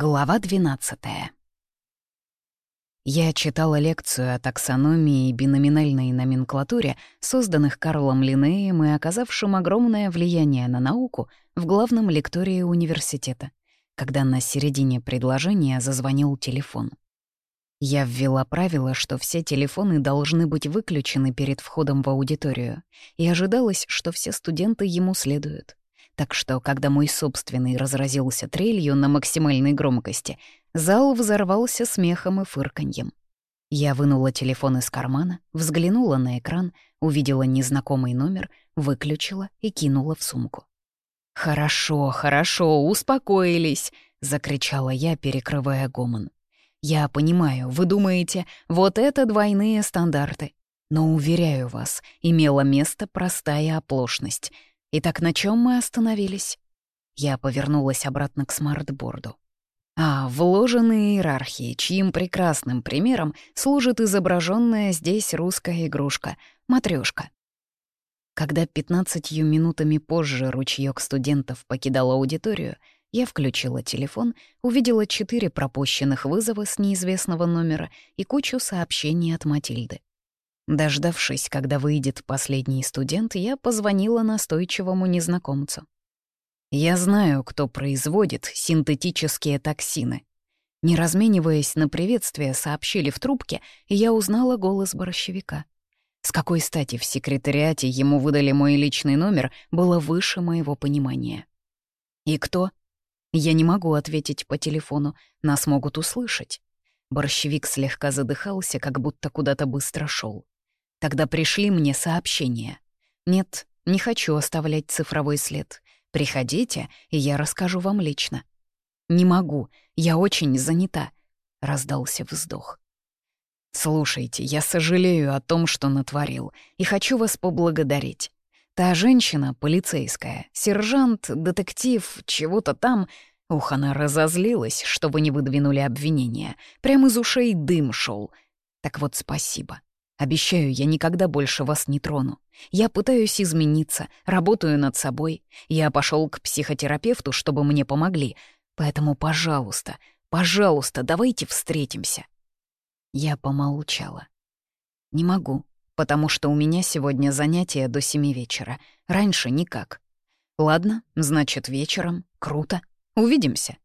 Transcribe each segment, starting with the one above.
Глава 12 Я читала лекцию о таксономии и биноминальной номенклатуре, созданных Карлом Линнеем и оказавшим огромное влияние на науку в главном лектории университета, когда на середине предложения зазвонил телефон. Я ввела правило, что все телефоны должны быть выключены перед входом в аудиторию, и ожидалось, что все студенты ему следуют. Так что, когда мой собственный разразился трелью на максимальной громкости, зал взорвался смехом и фырканьем. Я вынула телефон из кармана, взглянула на экран, увидела незнакомый номер, выключила и кинула в сумку. «Хорошо, хорошо, успокоились!» — закричала я, перекрывая гомон. «Я понимаю, вы думаете, вот это двойные стандарты. Но, уверяю вас, имела место простая оплошность — Итак, на чем мы остановились? Я повернулась обратно к смартборду. А, вложенные иерархии, чьим прекрасным примером служит изображенная здесь русская игрушка — матрешка. Когда 15 минутами позже ручеёк студентов покидал аудиторию, я включила телефон, увидела четыре пропущенных вызова с неизвестного номера и кучу сообщений от Матильды. Дождавшись, когда выйдет последний студент, я позвонила настойчивому незнакомцу. «Я знаю, кто производит синтетические токсины». Не размениваясь на приветствие, сообщили в трубке, и я узнала голос борщевика. С какой стати в секретариате ему выдали мой личный номер, было выше моего понимания. «И кто?» Я не могу ответить по телефону, нас могут услышать. Борщевик слегка задыхался, как будто куда-то быстро шел. Тогда пришли мне сообщения. Нет, не хочу оставлять цифровой след. Приходите, и я расскажу вам лично. Не могу, я очень занята, — раздался вздох. «Слушайте, я сожалею о том, что натворил, и хочу вас поблагодарить. Та женщина, полицейская, сержант, детектив, чего-то там, ух, она разозлилась, что вы не выдвинули обвинения. Прям из ушей дым шел. Так вот, спасибо. Обещаю, я никогда больше вас не трону. Я пытаюсь измениться, работаю над собой. Я пошел к психотерапевту, чтобы мне помогли. Поэтому, пожалуйста, пожалуйста, давайте встретимся. Я помолчала. Не могу, потому что у меня сегодня занятие до семи вечера. Раньше никак. Ладно, значит, вечером. Круто. Увидимся.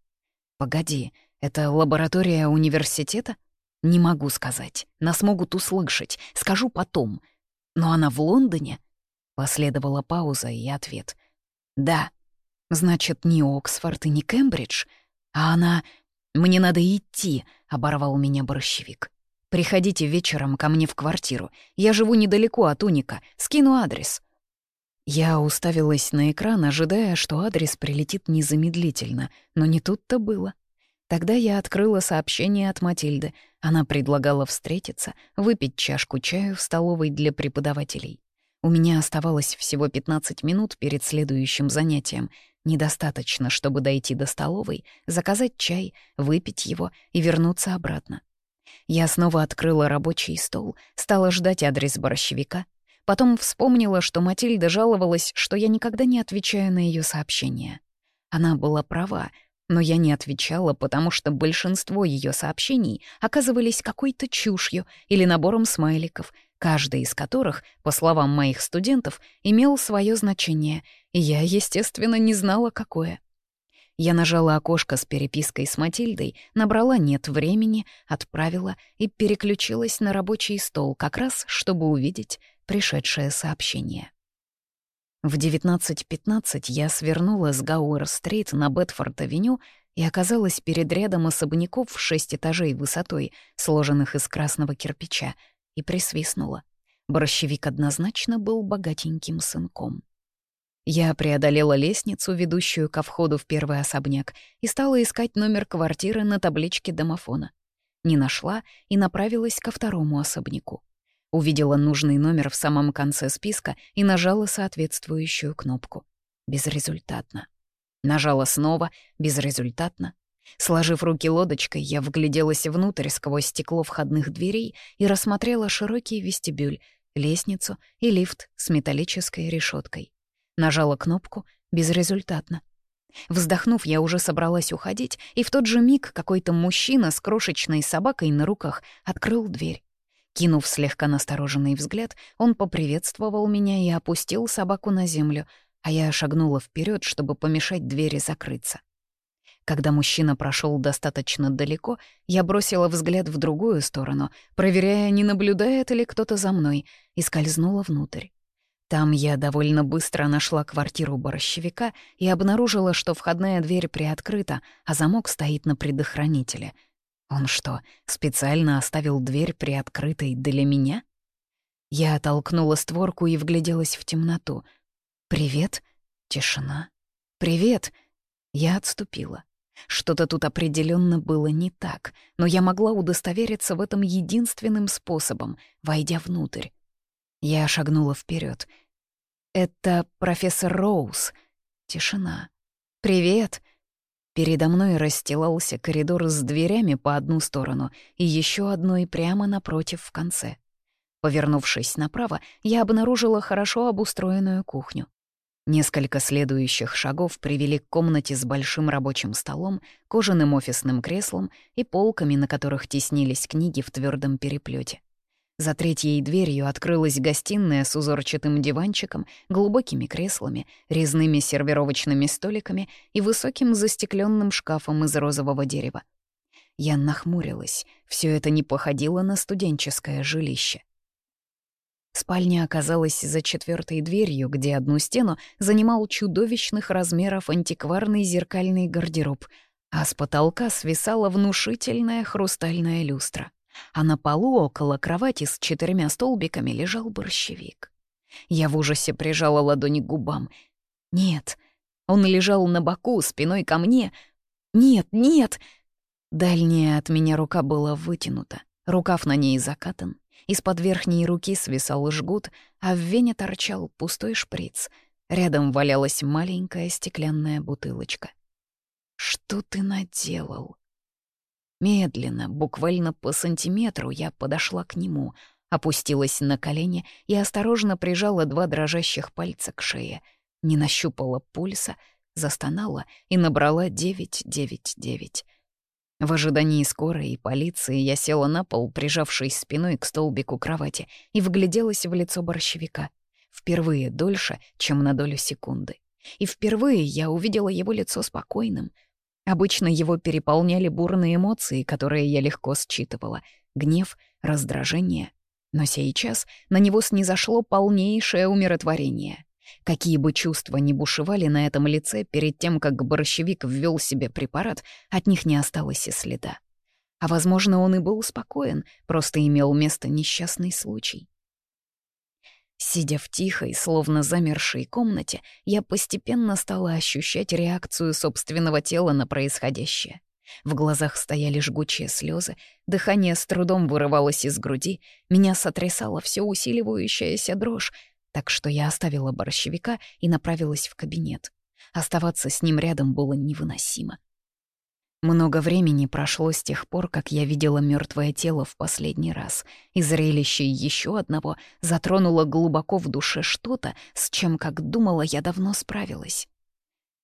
Погоди, это лаборатория университета? «Не могу сказать. Нас могут услышать. Скажу потом. Но она в Лондоне?» Последовала пауза и ответ. «Да. Значит, не Оксфорд и не Кембридж. А она... Мне надо идти», — оборвал меня борщевик. «Приходите вечером ко мне в квартиру. Я живу недалеко от Уника. Скину адрес». Я уставилась на экран, ожидая, что адрес прилетит незамедлительно, но не тут-то было. Тогда я открыла сообщение от Матильды. Она предлагала встретиться, выпить чашку чаю в столовой для преподавателей. У меня оставалось всего 15 минут перед следующим занятием. Недостаточно, чтобы дойти до столовой, заказать чай, выпить его и вернуться обратно. Я снова открыла рабочий стол, стала ждать адрес борщевика. Потом вспомнила, что Матильда жаловалась, что я никогда не отвечаю на ее сообщения. Она была права, но я не отвечала, потому что большинство ее сообщений оказывались какой-то чушью или набором смайликов, каждый из которых, по словам моих студентов, имел свое значение, и я, естественно, не знала, какое. Я нажала окошко с перепиской с Матильдой, набрала «нет времени», отправила и переключилась на рабочий стол как раз, чтобы увидеть пришедшее сообщение. В 19.15 я свернула с Гауэр-стрит на Бетфорд-авеню и оказалась перед рядом особняков в шесть этажей высотой, сложенных из красного кирпича, и присвистнула. Борщевик однозначно был богатеньким сынком. Я преодолела лестницу, ведущую ко входу в первый особняк, и стала искать номер квартиры на табличке домофона. Не нашла и направилась ко второму особняку. Увидела нужный номер в самом конце списка и нажала соответствующую кнопку. Безрезультатно. Нажала снова, безрезультатно. Сложив руки лодочкой, я вгляделась внутрь сквозь стекло входных дверей и рассмотрела широкий вестибюль, лестницу и лифт с металлической решеткой. Нажала кнопку безрезультатно. Вздохнув, я уже собралась уходить, и в тот же миг какой-то мужчина с крошечной собакой на руках открыл дверь. Кинув слегка настороженный взгляд, он поприветствовал меня и опустил собаку на землю, а я шагнула вперед, чтобы помешать двери закрыться. Когда мужчина прошел достаточно далеко, я бросила взгляд в другую сторону, проверяя, не наблюдает ли кто-то за мной, и скользнула внутрь. Там я довольно быстро нашла квартиру борщевика и обнаружила, что входная дверь приоткрыта, а замок стоит на предохранителе. Он что, специально оставил дверь приоткрытой для меня? Я оттолкнула створку и вгляделась в темноту. «Привет?» Тишина. «Привет?» Я отступила. Что-то тут определенно было не так, но я могла удостовериться в этом единственным способом, войдя внутрь. Я шагнула вперед. «Это профессор Роуз». Тишина. «Привет». Передо мной расстилался коридор с дверями по одну сторону и еще одной прямо напротив в конце. Повернувшись направо, я обнаружила хорошо обустроенную кухню. Несколько следующих шагов привели к комнате с большим рабочим столом, кожаным офисным креслом и полками, на которых теснились книги в твердом переплете. За третьей дверью открылась гостиная с узорчатым диванчиком, глубокими креслами, резными сервировочными столиками и высоким застекленным шкафом из розового дерева. Я нахмурилась. Все это не походило на студенческое жилище. Спальня оказалась за четвертой дверью, где одну стену занимал чудовищных размеров антикварный зеркальный гардероб, а с потолка свисала внушительная хрустальная люстра. А на полу около кровати с четырьмя столбиками лежал борщевик. Я в ужасе прижала ладони к губам. Нет, он лежал на боку, спиной ко мне. Нет, нет! Дальняя от меня рука была вытянута, рукав на ней закатан. Из-под верхней руки свисал жгут, а в вене торчал пустой шприц. Рядом валялась маленькая стеклянная бутылочка. «Что ты наделал?» Медленно, буквально по сантиметру, я подошла к нему, опустилась на колени и осторожно прижала два дрожащих пальца к шее, не нащупала пульса, застонала и набрала 999. В ожидании скорой и полиции я села на пол, прижавшись спиной к столбику кровати, и вгляделась в лицо борщевика. Впервые дольше, чем на долю секунды. И впервые я увидела его лицо спокойным. Обычно его переполняли бурные эмоции, которые я легко считывала. Гнев, раздражение. Но сейчас на него снизошло полнейшее умиротворение. Какие бы чувства ни бушевали на этом лице перед тем, как борщевик ввел себе препарат, от них не осталось и следа. А, возможно, он и был спокоен, просто имел место несчастный случай. Сидя в тихой, словно замершей комнате, я постепенно стала ощущать реакцию собственного тела на происходящее. В глазах стояли жгучие слезы, дыхание с трудом вырывалось из груди, меня сотрясала все усиливающаяся дрожь, так что я оставила борщевика и направилась в кабинет. Оставаться с ним рядом было невыносимо. Много времени прошло с тех пор, как я видела мертвое тело в последний раз, и зрелище еще одного затронуло глубоко в душе что-то, с чем, как думала, я давно справилась.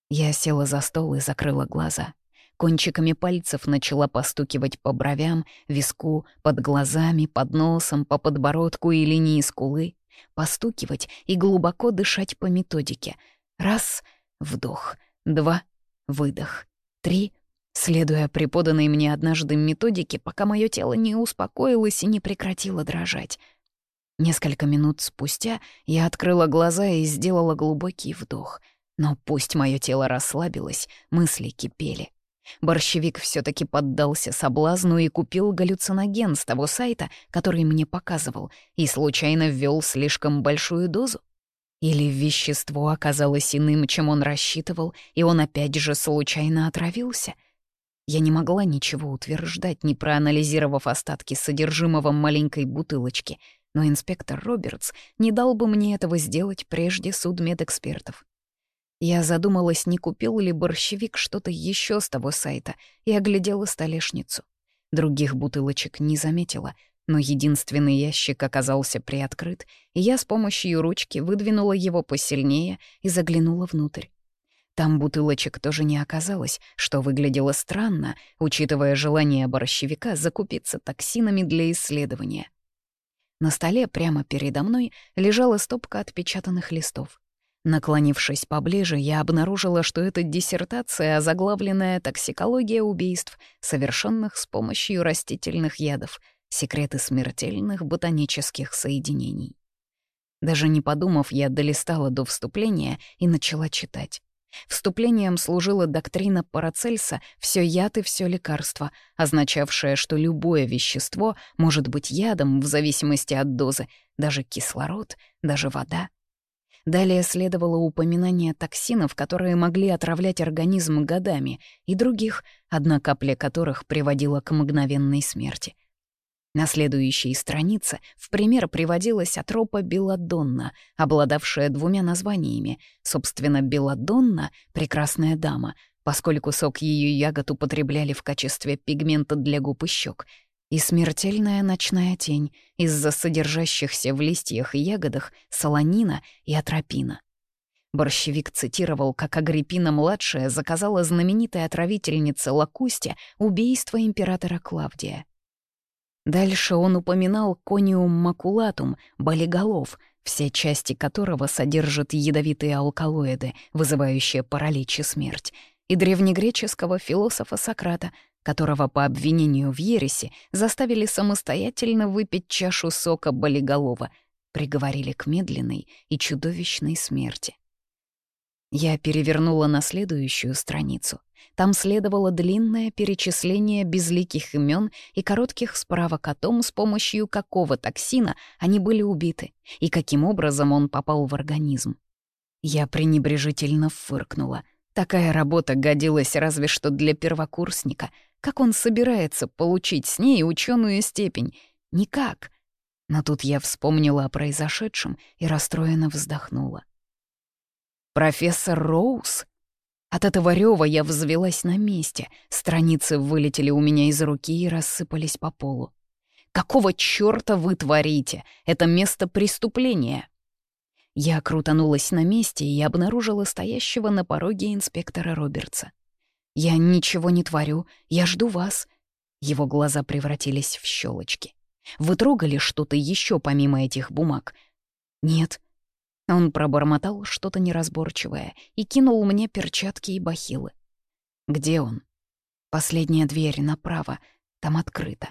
Я села за стол и закрыла глаза. Кончиками пальцев начала постукивать по бровям, виску, под глазами, под носом, по подбородку и линии скулы постукивать и глубоко дышать по методике. Раз — вдох, два — выдох, три — следуя преподанной мне однажды методике, пока мое тело не успокоилось и не прекратило дрожать. Несколько минут спустя я открыла глаза и сделала глубокий вдох. Но пусть мое тело расслабилось, мысли кипели. Борщевик все таки поддался соблазну и купил галлюциноген с того сайта, который мне показывал, и случайно ввел слишком большую дозу. Или вещество оказалось иным, чем он рассчитывал, и он опять же случайно отравился. Я не могла ничего утверждать, не проанализировав остатки содержимого маленькой бутылочки, но инспектор Робертс не дал бы мне этого сделать прежде судмедэкспертов. Я задумалась, не купил ли борщевик что-то еще с того сайта, и оглядела столешницу. Других бутылочек не заметила, но единственный ящик оказался приоткрыт, и я с помощью ручки выдвинула его посильнее и заглянула внутрь. Там бутылочек тоже не оказалось, что выглядело странно, учитывая желание борщевика закупиться токсинами для исследования. На столе прямо передо мной лежала стопка отпечатанных листов. Наклонившись поближе, я обнаружила, что это диссертация, озаглавленная «Токсикология убийств, совершенных с помощью растительных ядов. Секреты смертельных ботанических соединений». Даже не подумав, я долистала до вступления и начала читать. Вступлением служила доктрина Парацельса «все яд и все лекарство», означавшая, что любое вещество может быть ядом в зависимости от дозы, даже кислород, даже вода. Далее следовало упоминание токсинов, которые могли отравлять организм годами, и других, одна капля которых приводила к мгновенной смерти — на следующей странице в пример приводилась атропа белладонна, обладавшая двумя названиями. Собственно, белладонна — прекрасная дама, поскольку сок ее ягод употребляли в качестве пигмента для губ и щек, и смертельная ночная тень из-за содержащихся в листьях и ягодах солонина и атропина. Борщевик цитировал, как Агриппина-младшая заказала знаменитой отравительнице Лакусте убийство императора Клавдия. Дальше он упоминал кониум макулатум, болиголов, все части которого содержат ядовитые алкалоиды, вызывающие паралич и смерть, и древнегреческого философа Сократа, которого по обвинению в ересе заставили самостоятельно выпить чашу сока болиголова, приговорили к медленной и чудовищной смерти. Я перевернула на следующую страницу. Там следовало длинное перечисление безликих имен и коротких справок о том, с помощью какого токсина они были убиты и каким образом он попал в организм. Я пренебрежительно фыркнула. Такая работа годилась разве что для первокурсника. Как он собирается получить с ней ученую степень? Никак. Но тут я вспомнила о произошедшем и расстроенно вздохнула. «Профессор Роуз?» От этого рёва я взвелась на месте, страницы вылетели у меня из руки и рассыпались по полу. «Какого чёрта вы творите? Это место преступления!» Я крутанулась на месте и обнаружила стоящего на пороге инспектора Робертса. «Я ничего не творю, я жду вас». Его глаза превратились в щелочки. «Вы трогали что-то еще помимо этих бумаг?» «Нет», он пробормотал что-то неразборчивое и кинул мне перчатки и бахилы. «Где он?» «Последняя дверь направо. Там открыто».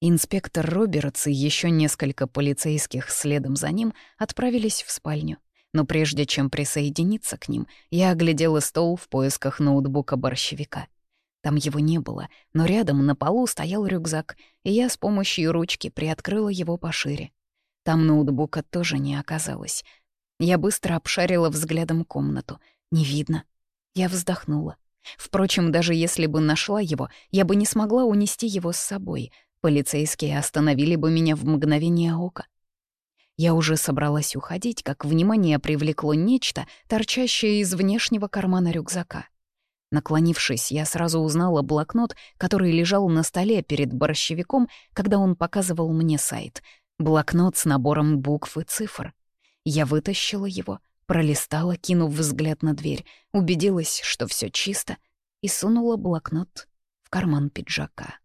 Инспектор Робертс и еще несколько полицейских следом за ним отправились в спальню. Но прежде чем присоединиться к ним, я оглядела стол в поисках ноутбука борщевика. Там его не было, но рядом на полу стоял рюкзак, и я с помощью ручки приоткрыла его пошире. Там ноутбука тоже не оказалось — я быстро обшарила взглядом комнату. Не видно. Я вздохнула. Впрочем, даже если бы нашла его, я бы не смогла унести его с собой. Полицейские остановили бы меня в мгновение ока. Я уже собралась уходить, как внимание привлекло нечто, торчащее из внешнего кармана рюкзака. Наклонившись, я сразу узнала блокнот, который лежал на столе перед борщевиком, когда он показывал мне сайт. Блокнот с набором букв и цифр. Я вытащила его, пролистала, кинув взгляд на дверь, убедилась, что все чисто, и сунула блокнот в карман пиджака.